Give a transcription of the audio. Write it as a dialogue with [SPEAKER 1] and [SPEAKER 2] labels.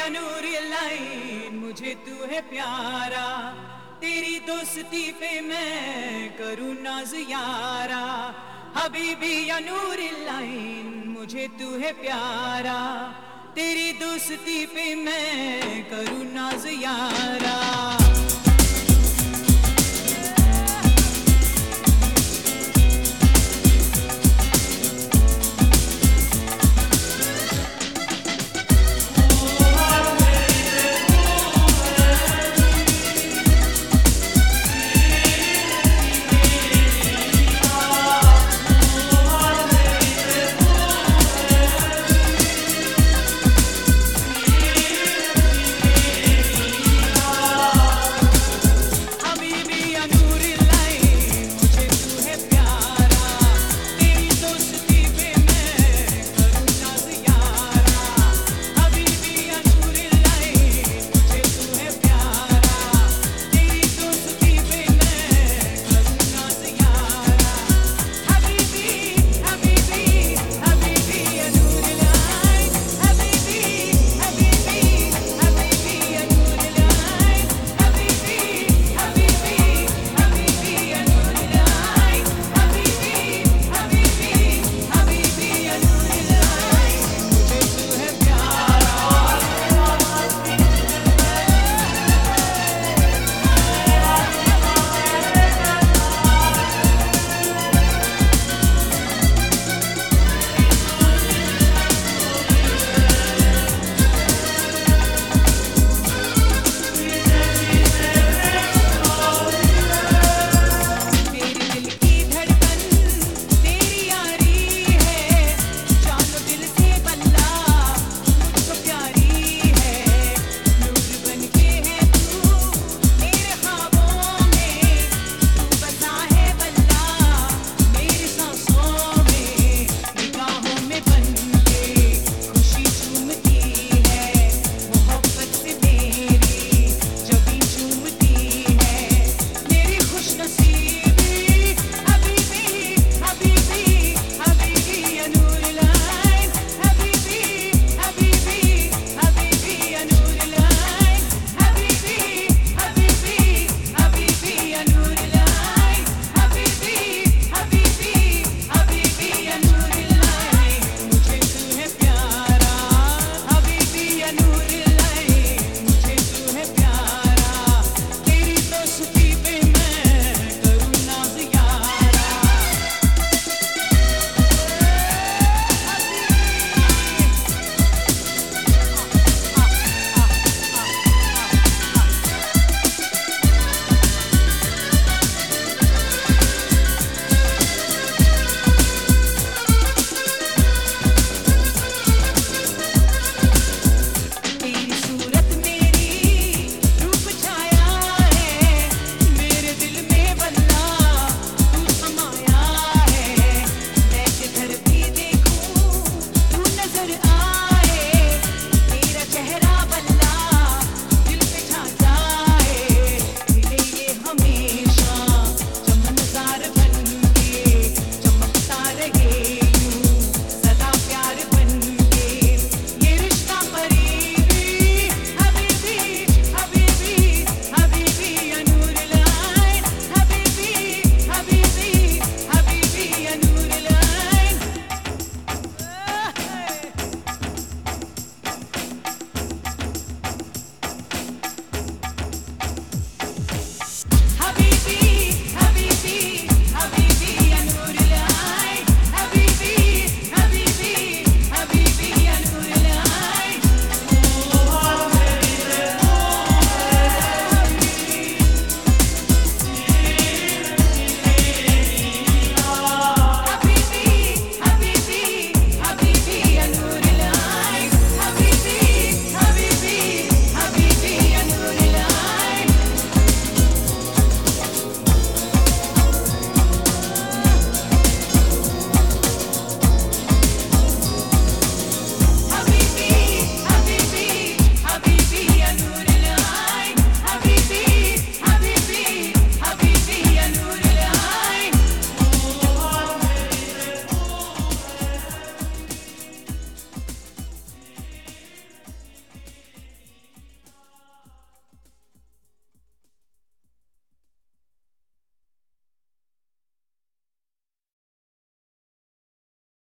[SPEAKER 1] या नूर लाइन, मुझे तू है प्यारा। तेरी दोस्ती पे मैं करूँ नाज यारा। हबीबी या नूर लाइन, मुझे तू है प्यारा। तेरी दोस्ती पे मैं करूँ नाज यारा।